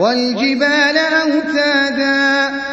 وَالْجِبَالَ أَوْتَادًا